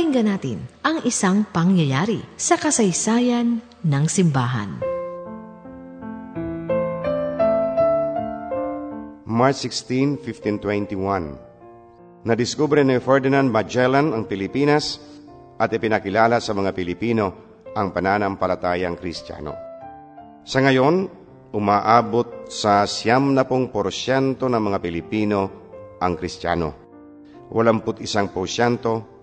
Pakinggan natin ang isang pangyayari sa kasaysayan ng simbahan. March 16, 1521 Nadiskubre ni Ferdinand Magellan ang Pilipinas at ipinakilala sa mga Pilipino ang pananampalatayang Kristiyano. Sa ngayon, umaabot sa siyam na pong porsyento ng mga Pilipino ang Kristiyano. Walamput isang porsyento